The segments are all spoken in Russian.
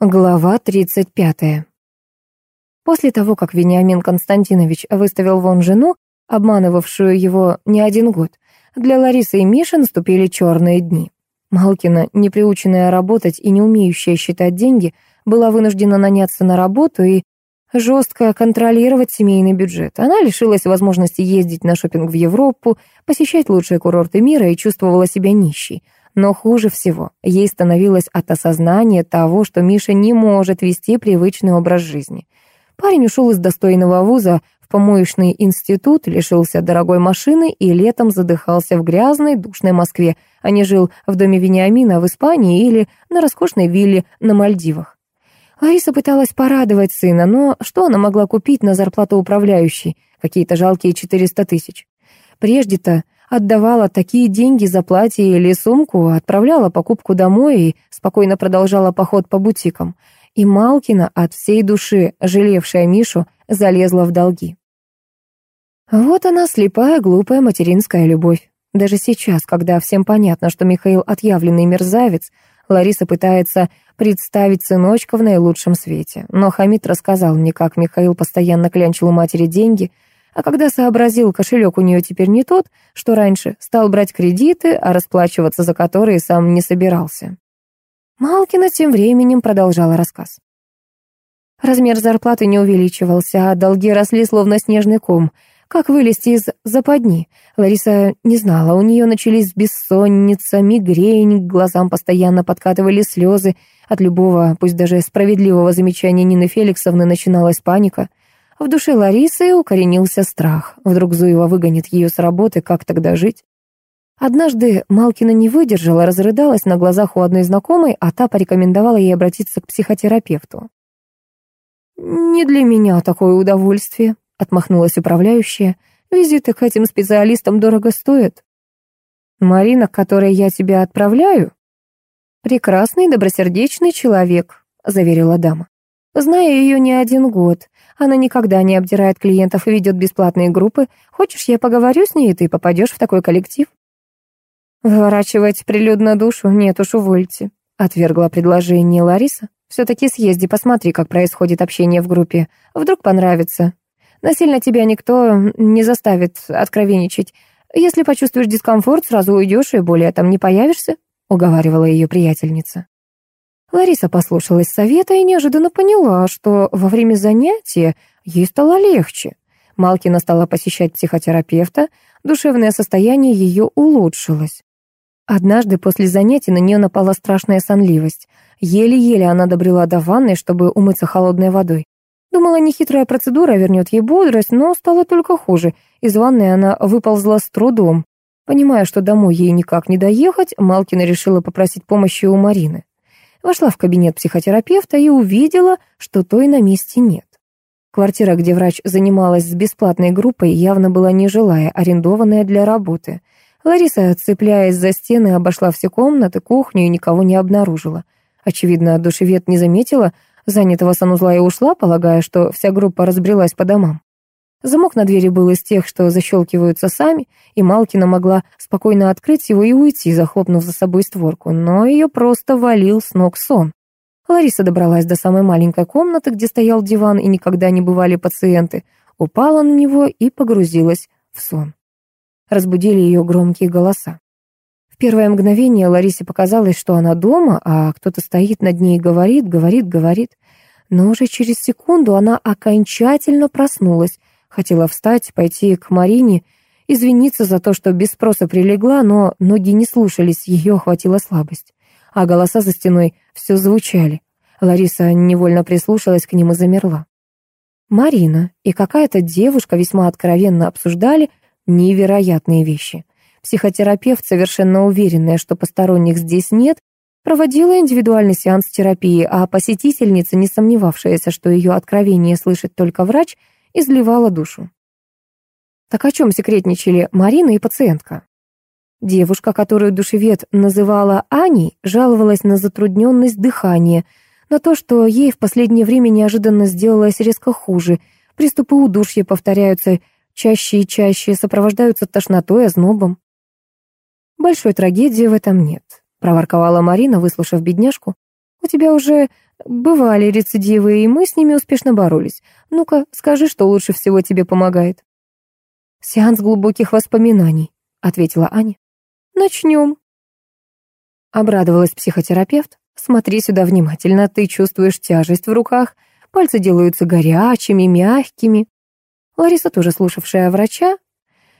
Глава 35. После того, как Вениамин Константинович выставил вон жену, обманывавшую его не один год, для Ларисы и Миши наступили черные дни. Малкина, не приученная работать и не умеющая считать деньги, была вынуждена наняться на работу и жестко контролировать семейный бюджет. Она лишилась возможности ездить на шопинг в Европу, посещать лучшие курорты мира и чувствовала себя нищей. Но хуже всего, ей становилось от осознания того, что Миша не может вести привычный образ жизни. Парень ушел из достойного вуза в помоечный институт, лишился дорогой машины и летом задыхался в грязной, душной Москве, а не жил в доме Вениамина в Испании или на роскошной вилле на Мальдивах. Лариса пыталась порадовать сына, но что она могла купить на зарплату управляющей? Какие-то жалкие 400 тысяч. Прежде-то Отдавала такие деньги за платье или сумку, отправляла покупку домой и спокойно продолжала поход по бутикам. И Малкина, от всей души жалевшая Мишу, залезла в долги. Вот она, слепая, глупая материнская любовь. Даже сейчас, когда всем понятно, что Михаил отъявленный мерзавец, Лариса пытается представить сыночка в наилучшем свете. Но Хамид рассказал мне, как Михаил постоянно клянчил у матери деньги — а когда сообразил, кошелек у нее теперь не тот, что раньше, стал брать кредиты, а расплачиваться за которые сам не собирался. Малкина тем временем продолжала рассказ. Размер зарплаты не увеличивался, а долги росли словно снежный ком. Как вылезти из западни? Лариса не знала, у нее начались бессонница, мигрень, к глазам постоянно подкатывали слезы. От любого, пусть даже справедливого замечания Нины Феликсовны начиналась паника — в душе Ларисы укоренился страх. Вдруг Зуева выгонит ее с работы, как тогда жить? Однажды Малкина не выдержала, разрыдалась на глазах у одной знакомой, а та порекомендовала ей обратиться к психотерапевту. «Не для меня такое удовольствие», — отмахнулась управляющая. «Визиты к этим специалистам дорого стоят». «Марина, к которой я тебя отправляю?» «Прекрасный, добросердечный человек», — заверила дама. «Знаю ее не один год. Она никогда не обдирает клиентов и ведет бесплатные группы. Хочешь, я поговорю с ней, и ты попадешь в такой коллектив?» «Выворачивать прилюдно душу? Нет уж, увольте», — отвергла предложение Лариса. «Все-таки съезди, посмотри, как происходит общение в группе. Вдруг понравится. Насильно тебя никто не заставит откровенничать. Если почувствуешь дискомфорт, сразу уйдешь и более там не появишься», — уговаривала ее приятельница. Лариса послушалась совета и неожиданно поняла, что во время занятия ей стало легче. Малкина стала посещать психотерапевта, душевное состояние ее улучшилось. Однажды после занятий на нее напала страшная сонливость. Еле-еле она добрела до ванной, чтобы умыться холодной водой. Думала, нехитрая процедура вернет ей бодрость, но стало только хуже. Из ванной она выползла с трудом. Понимая, что домой ей никак не доехать, Малкина решила попросить помощи у Марины. Вошла в кабинет психотерапевта и увидела, что той на месте нет. Квартира, где врач занималась с бесплатной группой, явно была нежилая, арендованная для работы. Лариса, цепляясь за стены, обошла все комнаты, кухню и никого не обнаружила. Очевидно, душевед не заметила занятого санузла и ушла, полагая, что вся группа разбрелась по домам. Замок на двери был из тех, что защелкиваются сами, и Малкина могла спокойно открыть его и уйти, захлопнув за собой створку, но ее просто валил с ног сон. Лариса добралась до самой маленькой комнаты, где стоял диван и никогда не бывали пациенты, упала на него и погрузилась в сон. Разбудили ее громкие голоса. В первое мгновение Ларисе показалось, что она дома, а кто-то стоит над ней и говорит, говорит, говорит. Но уже через секунду она окончательно проснулась, Хотела встать, пойти к Марине, извиниться за то, что без спроса прилегла, но ноги не слушались, ее охватила слабость. А голоса за стеной все звучали. Лариса невольно прислушалась к ним и замерла. Марина и какая-то девушка весьма откровенно обсуждали невероятные вещи. Психотерапевт, совершенно уверенная, что посторонних здесь нет, проводила индивидуальный сеанс терапии, а посетительница, не сомневавшаяся, что ее откровение слышит только врач, изливала душу. Так о чем секретничали Марина и пациентка? Девушка, которую душевед называла Аней, жаловалась на затрудненность дыхания, на то, что ей в последнее время неожиданно сделалось резко хуже. Приступы удушья повторяются чаще и чаще, сопровождаются тошнотой, ознобом. «Большой трагедии в этом нет», — проворковала Марина, выслушав бедняжку. У тебя уже бывали рецидивы, и мы с ними успешно боролись. Ну-ка, скажи, что лучше всего тебе помогает». «Сеанс глубоких воспоминаний», — ответила Аня. «Начнем». Обрадовалась психотерапевт. «Смотри сюда внимательно, ты чувствуешь тяжесть в руках, пальцы делаются горячими, мягкими». Лариса, тоже слушавшая врача,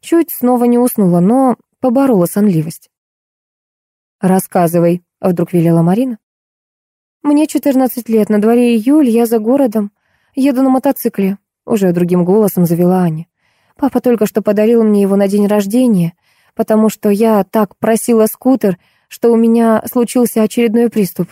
чуть снова не уснула, но поборола сонливость. «Рассказывай», — вдруг велела Марина. «Мне 14 лет, на дворе июль, я за городом. Еду на мотоцикле», — уже другим голосом завела Аня. «Папа только что подарил мне его на день рождения, потому что я так просила скутер, что у меня случился очередной приступ.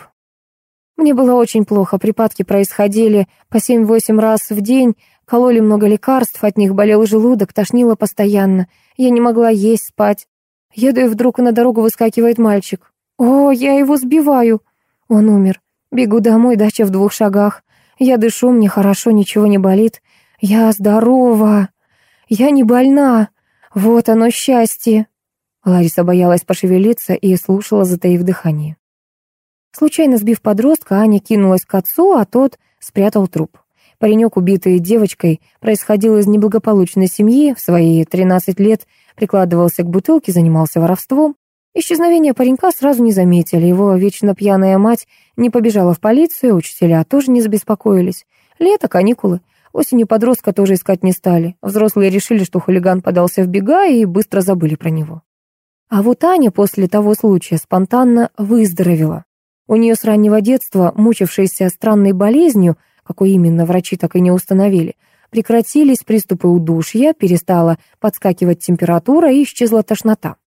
Мне было очень плохо, припадки происходили по 7-8 раз в день, кололи много лекарств, от них болел желудок, тошнило постоянно, я не могла есть, спать. Еду и вдруг на дорогу выскакивает мальчик. О, я его сбиваю. Он умер. Бегу домой, дача в двух шагах. Я дышу, мне хорошо, ничего не болит. Я здорова. Я не больна. Вот оно счастье. Лариса боялась пошевелиться и слушала, затаив дыхание. Случайно сбив подростка, Аня кинулась к отцу, а тот спрятал труп. Паренек, убитый девочкой, происходил из неблагополучной семьи, в свои 13 лет прикладывался к бутылке, занимался воровством. Исчезновение паренька сразу не заметили, его вечно пьяная мать не побежала в полицию, учителя тоже не забеспокоились. Лето, каникулы. Осенью подростка тоже искать не стали. Взрослые решили, что хулиган подался в бега и быстро забыли про него. А вот Аня после того случая спонтанно выздоровела. У нее с раннего детства, мучившаяся странной болезнью, какой именно врачи так и не установили, прекратились приступы удушья, перестала подскакивать температура и исчезла тошнота.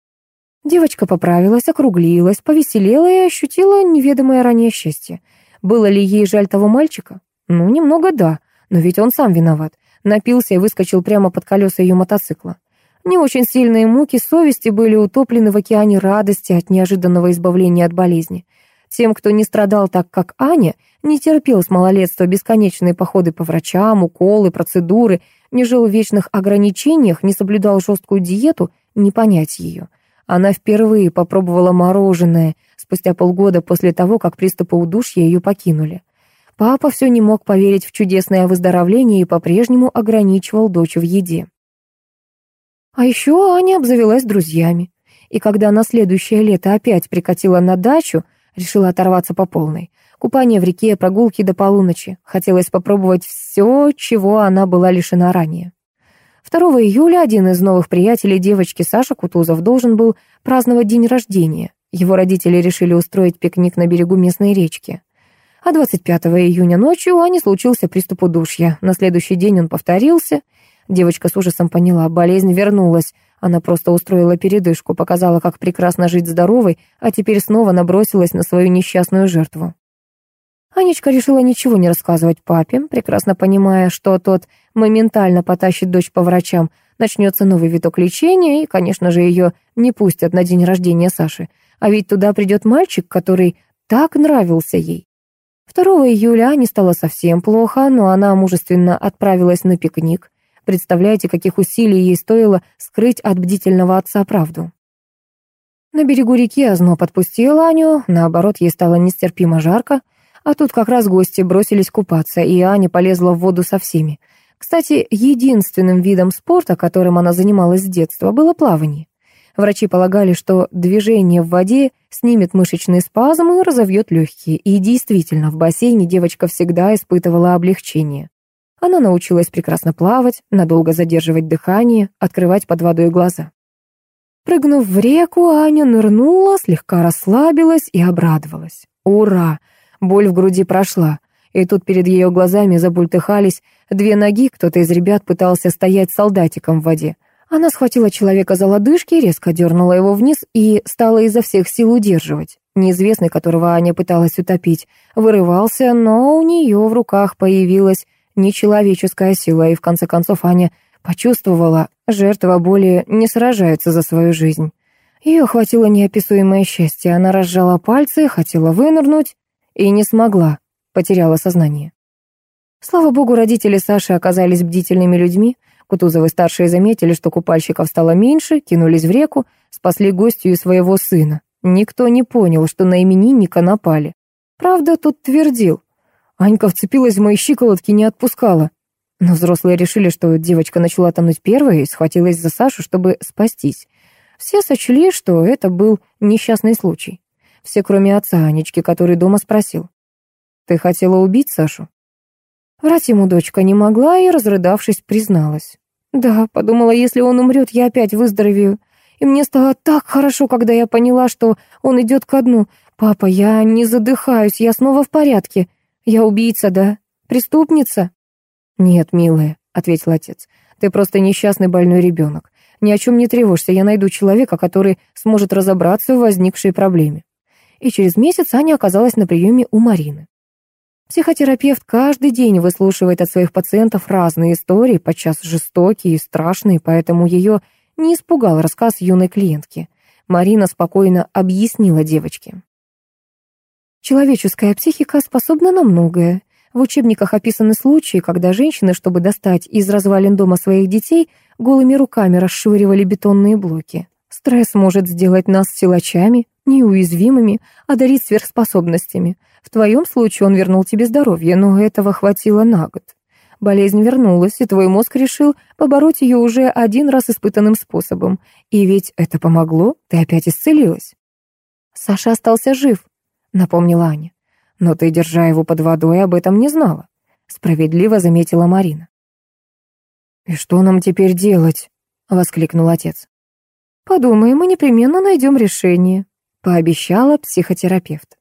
Девочка поправилась, округлилась, повеселела и ощутила неведомое ранее счастье. Было ли ей жаль того мальчика? Ну, немного да, но ведь он сам виноват. Напился и выскочил прямо под колеса ее мотоцикла. Не очень сильные муки совести были утоплены в океане радости от неожиданного избавления от болезни. Тем, кто не страдал так, как Аня, не терпел с малолетства бесконечные походы по врачам, уколы, процедуры, не жил в вечных ограничениях, не соблюдал жесткую диету, не понять ее. Она впервые попробовала мороженое спустя полгода после того, как приступы удушья ее покинули. Папа все не мог поверить в чудесное выздоровление и по-прежнему ограничивал дочь в еде. А еще Аня обзавелась друзьями. И когда на следующее лето опять прикатила на дачу, Решила оторваться по полной. Купание в реке, прогулки до полуночи. Хотелось попробовать все, чего она была лишена ранее. 2 июля один из новых приятелей девочки, Саша Кутузов, должен был праздновать день рождения. Его родители решили устроить пикник на берегу местной речки. А 25 июня ночью у Ани случился приступ удушья. На следующий день он повторился. Девочка с ужасом поняла, болезнь вернулась. Она просто устроила передышку, показала, как прекрасно жить здоровой, а теперь снова набросилась на свою несчастную жертву. Анечка решила ничего не рассказывать папе, прекрасно понимая, что тот моментально потащит дочь по врачам, начнется новый виток лечения, и, конечно же, ее не пустят на день рождения Саши. А ведь туда придет мальчик, который так нравился ей. 2 июля Ане стало совсем плохо, но она мужественно отправилась на пикник. Представляете, каких усилий ей стоило скрыть от бдительного отца правду. На берегу реки озноб подпустил Аню, наоборот, ей стало нестерпимо жарко, а тут как раз гости бросились купаться, и Аня полезла в воду со всеми. Кстати, единственным видом спорта, которым она занималась с детства, было плавание. Врачи полагали, что движение в воде снимет мышечные спазмы и разовьет легкие, и действительно, в бассейне девочка всегда испытывала облегчение. Она научилась прекрасно плавать, надолго задерживать дыхание, открывать под водой глаза. Прыгнув в реку, Аня нырнула, слегка расслабилась и обрадовалась. Ура! Боль в груди прошла. И тут перед ее глазами забультыхались две ноги, кто-то из ребят пытался стоять солдатиком в воде. Она схватила человека за лодыжки, резко дернула его вниз и стала изо всех сил удерживать. Неизвестный, которого Аня пыталась утопить, вырывался, но у нее в руках появилась нечеловеческая сила, и в конце концов Аня почувствовала, жертва боли не сражается за свою жизнь. Ее охватило неописуемое счастье, она разжала пальцы, хотела вынырнуть и не смогла, потеряла сознание. Слава богу, родители Саши оказались бдительными людьми. Кутузовы-старшие заметили, что купальщиков стало меньше, кинулись в реку, спасли гостью и своего сына. Никто не понял, что на именинника напали. Правда, тут твердил. Анька вцепилась в мои щиколотки не отпускала. Но взрослые решили, что девочка начала тонуть первой и схватилась за Сашу, чтобы спастись. Все сочли, что это был несчастный случай. Все, кроме отца Анечки, который дома спросил. «Ты хотела убить Сашу?» Врать ему дочка не могла и, разрыдавшись, призналась. «Да, подумала, если он умрет, я опять выздоровею. И мне стало так хорошо, когда я поняла, что он идет ко дну. Папа, я не задыхаюсь, я снова в порядке. Я убийца, да? Преступница?» «Нет, милая», — ответил отец, — «ты просто несчастный больной ребенок. Ни о чем не тревожься, я найду человека, который сможет разобраться в возникшей проблеме». И через месяц Аня оказалась на приеме у Марины. Психотерапевт каждый день выслушивает от своих пациентов разные истории, подчас жестокие и страшные, поэтому ее не испугал рассказ юной клиентки. Марина спокойно объяснила девочке. Человеческая психика способна на многое. В учебниках описаны случаи, когда женщины, чтобы достать из развалин дома своих детей, голыми руками расшвыривали бетонные блоки. Стресс может сделать нас силачами, неуязвимыми, одарить сверхспособностями. В твоем случае он вернул тебе здоровье, но этого хватило на год. Болезнь вернулась, и твой мозг решил побороть ее уже один раз испытанным способом. И ведь это помогло, ты опять исцелилась. Саша остался жив, напомнила Аня. Но ты, держа его под водой, об этом не знала. Справедливо заметила Марина. «И что нам теперь делать?» — воскликнул отец. «Подумай, мы непременно найдем решение», — пообещала психотерапевт.